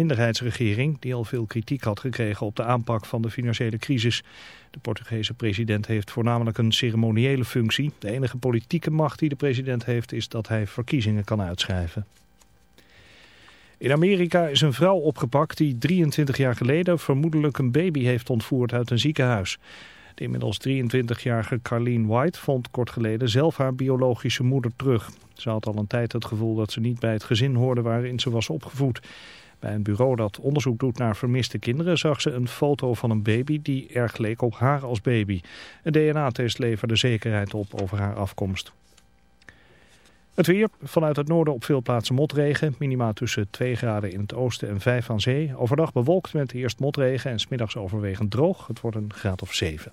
minderheidsregering die al veel kritiek had gekregen op de aanpak van de financiële crisis. De Portugese president heeft voornamelijk een ceremoniële functie. De enige politieke macht die de president heeft is dat hij verkiezingen kan uitschrijven. In Amerika is een vrouw opgepakt die 23 jaar geleden vermoedelijk een baby heeft ontvoerd uit een ziekenhuis. De inmiddels 23-jarige Carleen White vond kort geleden zelf haar biologische moeder terug. Ze had al een tijd het gevoel dat ze niet bij het gezin hoorde waarin ze was opgevoed. Bij een bureau dat onderzoek doet naar vermiste kinderen zag ze een foto van een baby die erg leek op haar als baby. Een DNA-test leverde zekerheid op over haar afkomst. Het weer, vanuit het noorden op veel plaatsen motregen. Minima tussen 2 graden in het oosten en 5 aan zee. Overdag bewolkt met eerst motregen en smiddags overwegend droog. Het wordt een graad of 7.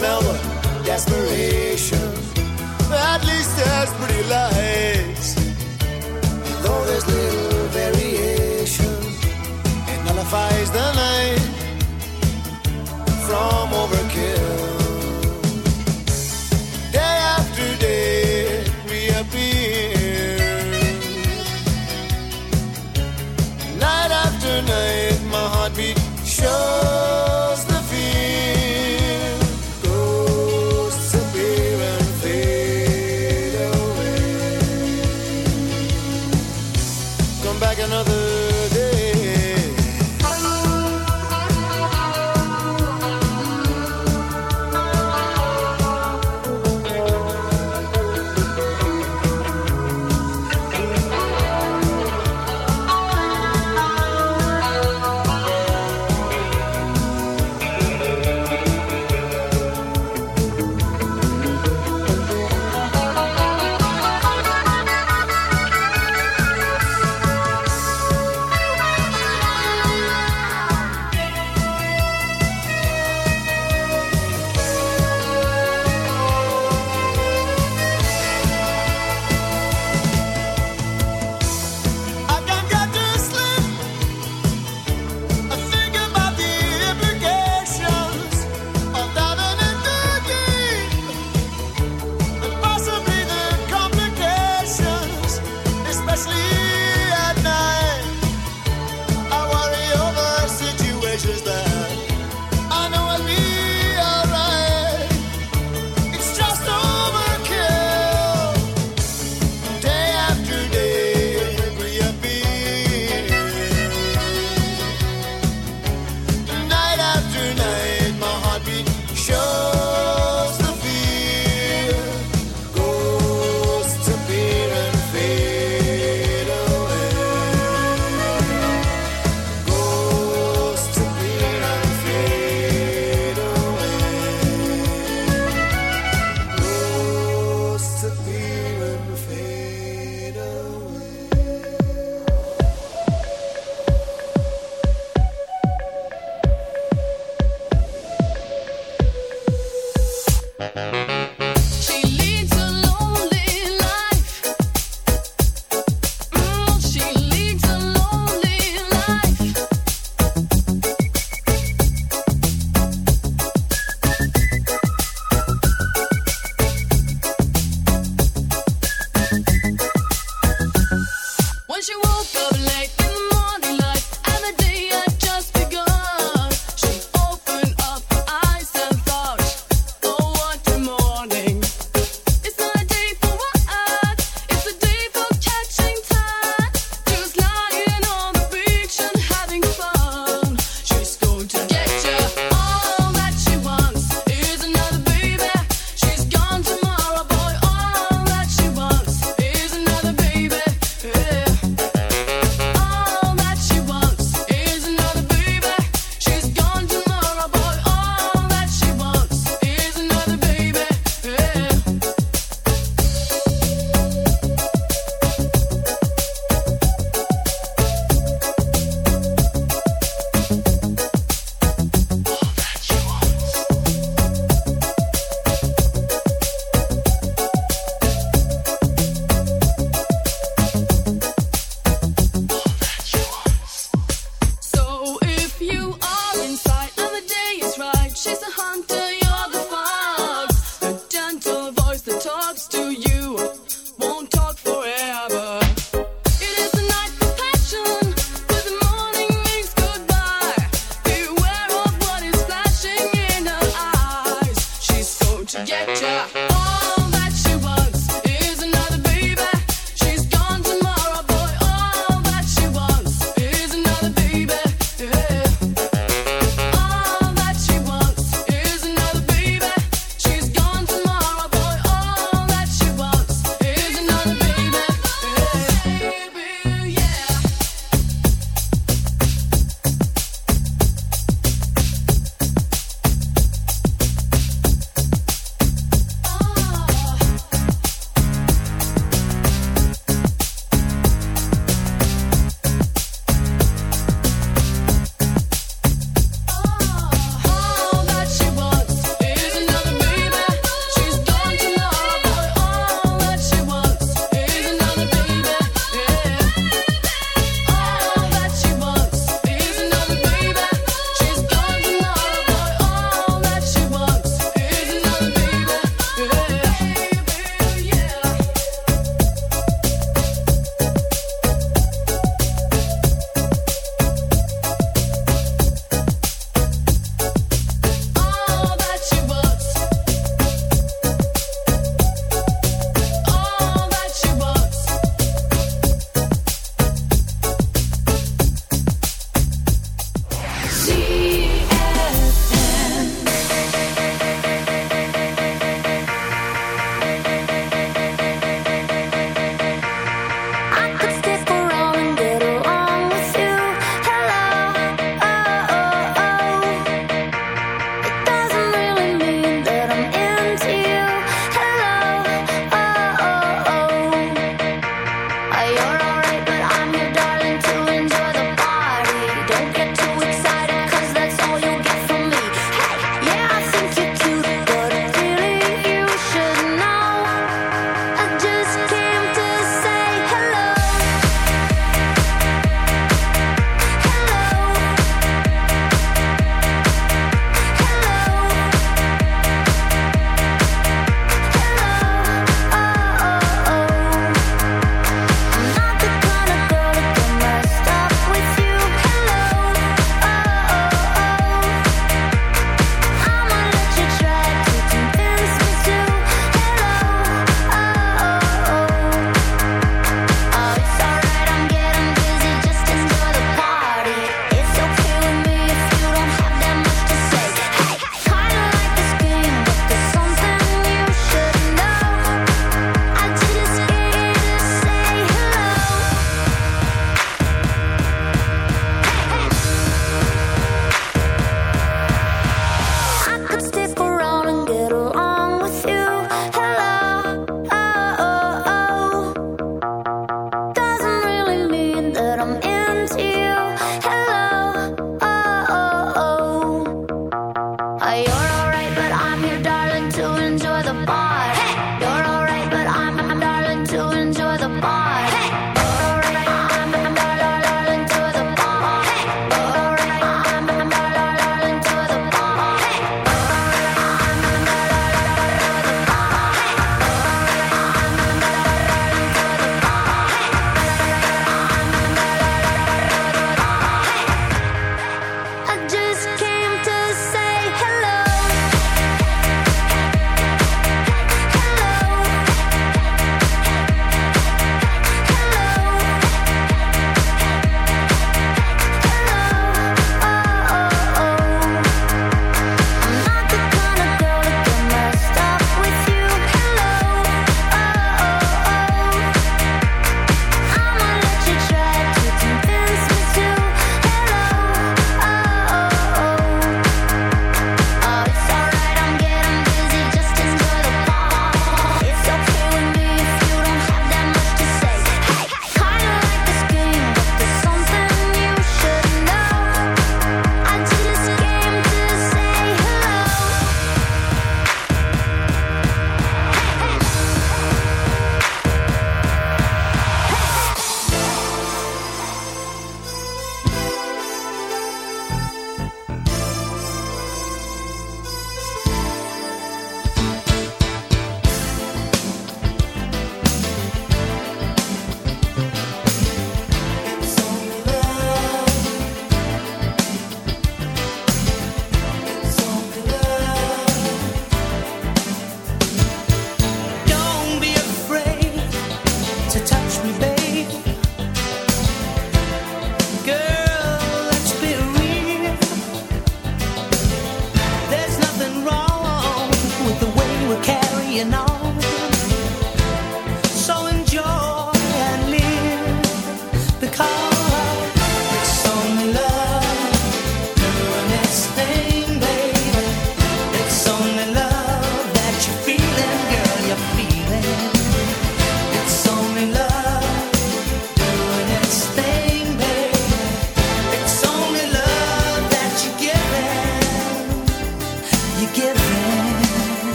Smell the desperation. At least there's pretty lights.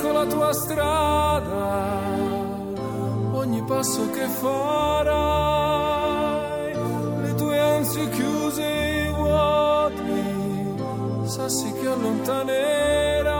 con la tua strada, ogni passo che farai, le tue ansie chiuse e i vuoti, sassi che allontanerai.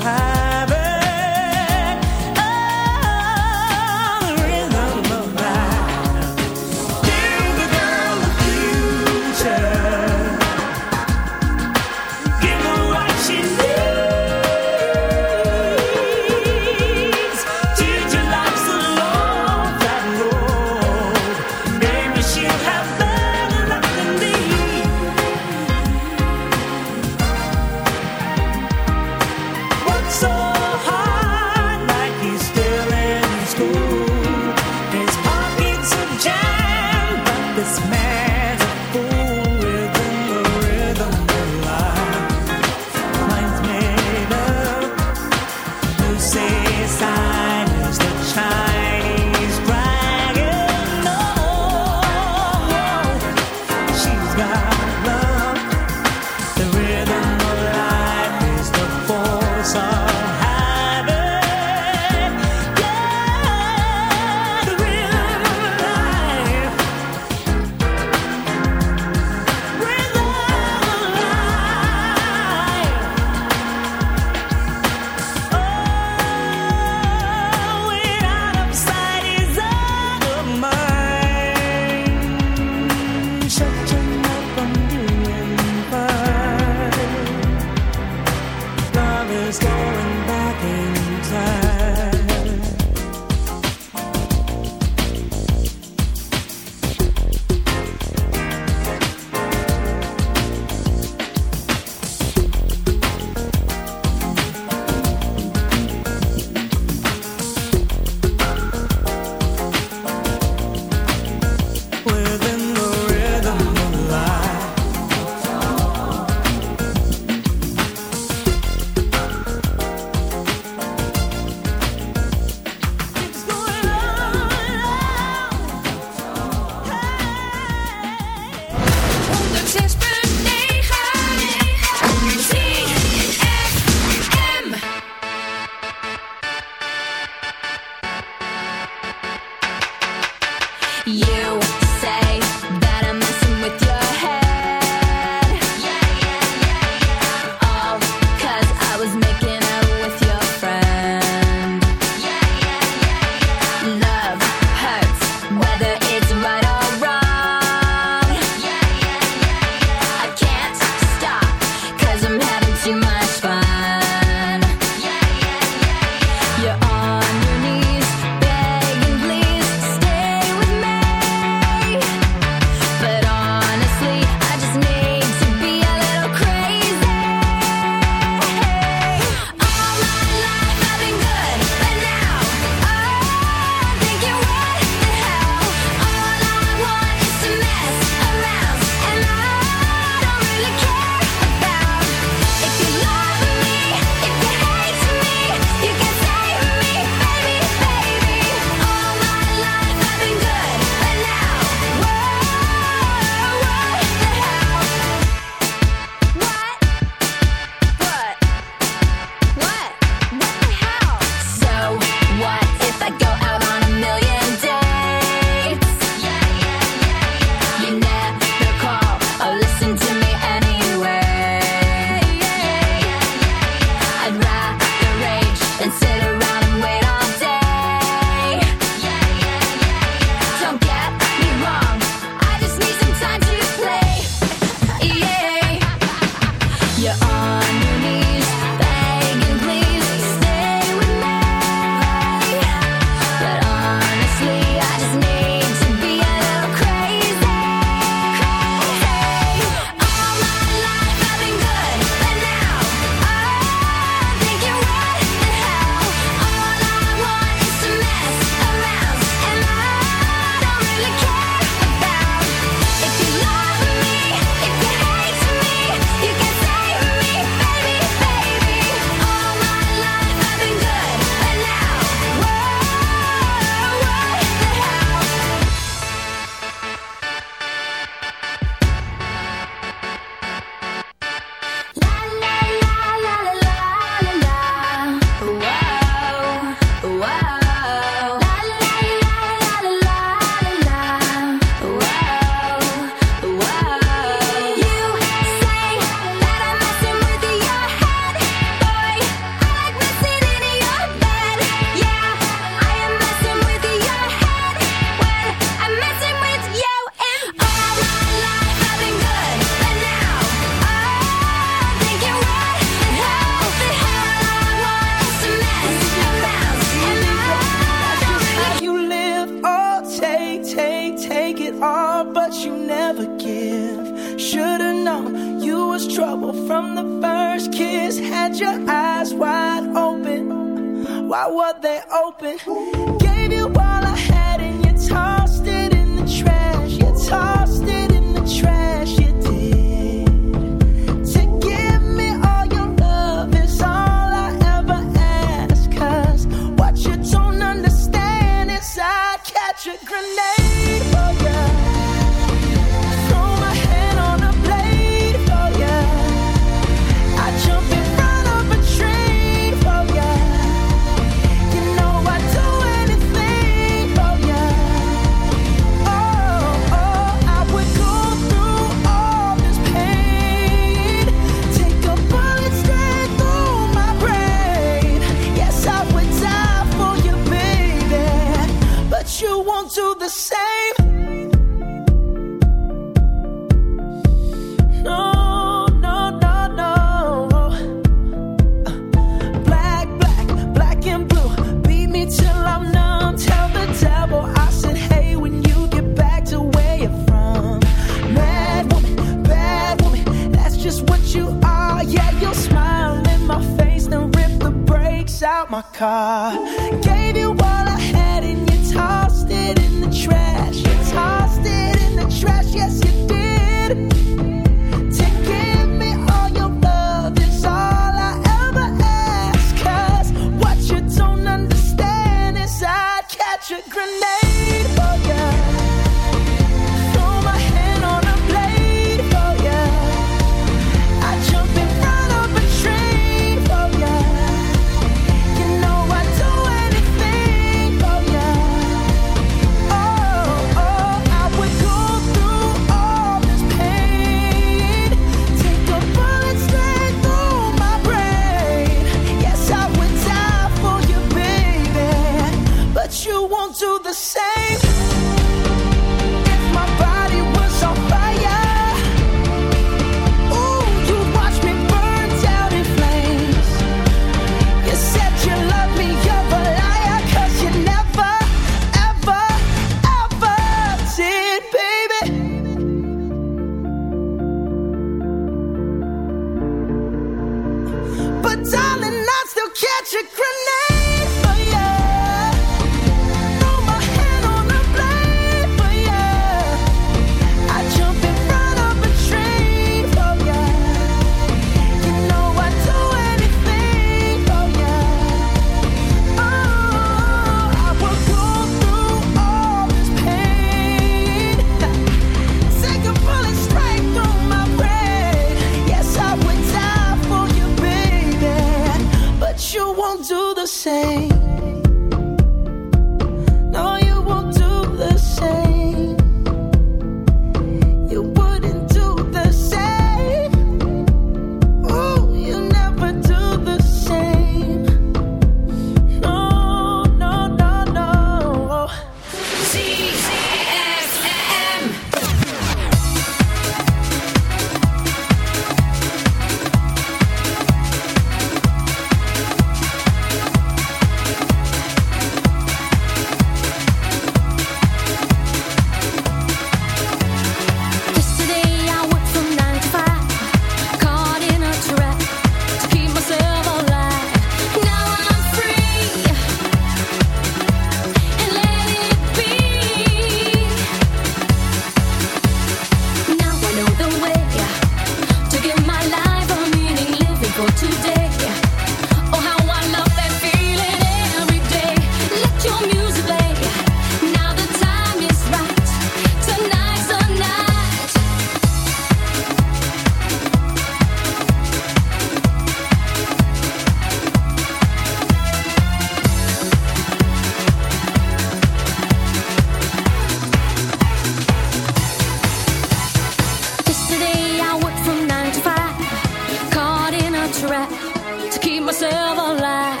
try to keep myself alive.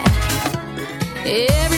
Every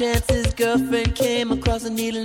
chances. Girlfriend came across a needle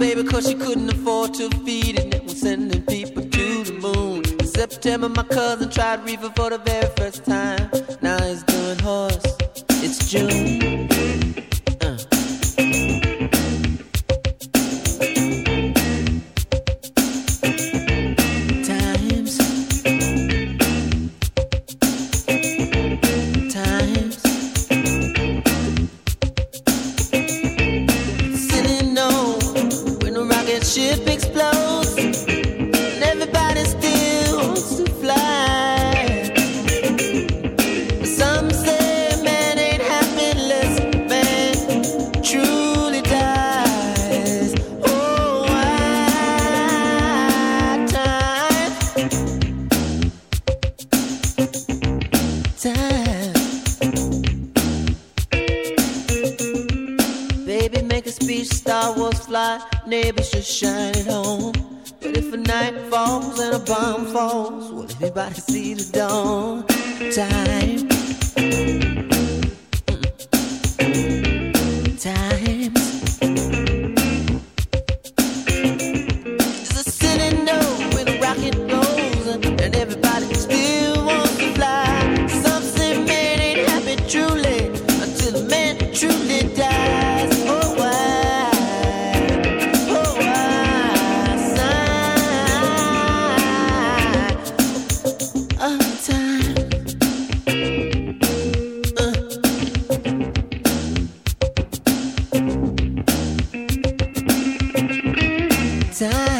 baby, cause she couldn't afford to feed it. And we're sending people to the moon. In September, my cousin tried reefer for the very first time. time.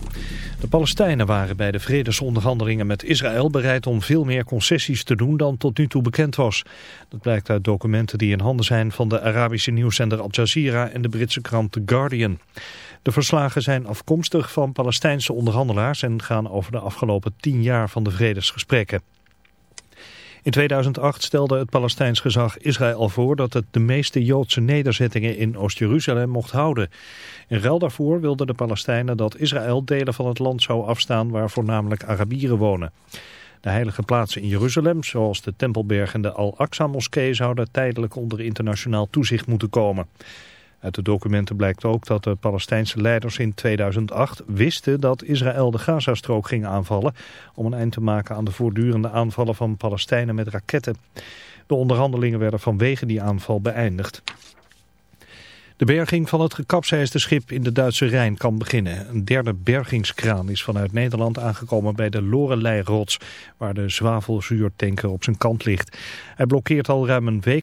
De Palestijnen waren bij de vredesonderhandelingen met Israël bereid om veel meer concessies te doen dan tot nu toe bekend was. Dat blijkt uit documenten die in handen zijn van de Arabische nieuwszender Al Jazeera en de Britse krant The Guardian. De verslagen zijn afkomstig van Palestijnse onderhandelaars en gaan over de afgelopen tien jaar van de vredesgesprekken. In 2008 stelde het Palestijns gezag Israël voor dat het de meeste Joodse nederzettingen in Oost-Jeruzalem mocht houden. In ruil daarvoor wilden de Palestijnen dat Israël delen van het land zou afstaan waar voornamelijk Arabieren wonen. De heilige plaatsen in Jeruzalem, zoals de Tempelberg en de Al-Aqsa-moskee, zouden tijdelijk onder internationaal toezicht moeten komen. Uit de documenten blijkt ook dat de Palestijnse leiders in 2008 wisten dat Israël de Gazastrook ging aanvallen om een eind te maken aan de voortdurende aanvallen van Palestijnen met raketten. De onderhandelingen werden vanwege die aanval beëindigd. De berging van het gekapseisde schip in de Duitse Rijn kan beginnen. Een derde bergingskraan is vanuit Nederland aangekomen bij de Lorelei-rots, waar de zwavelzuurtanker op zijn kant ligt. Hij blokkeert al ruim een week.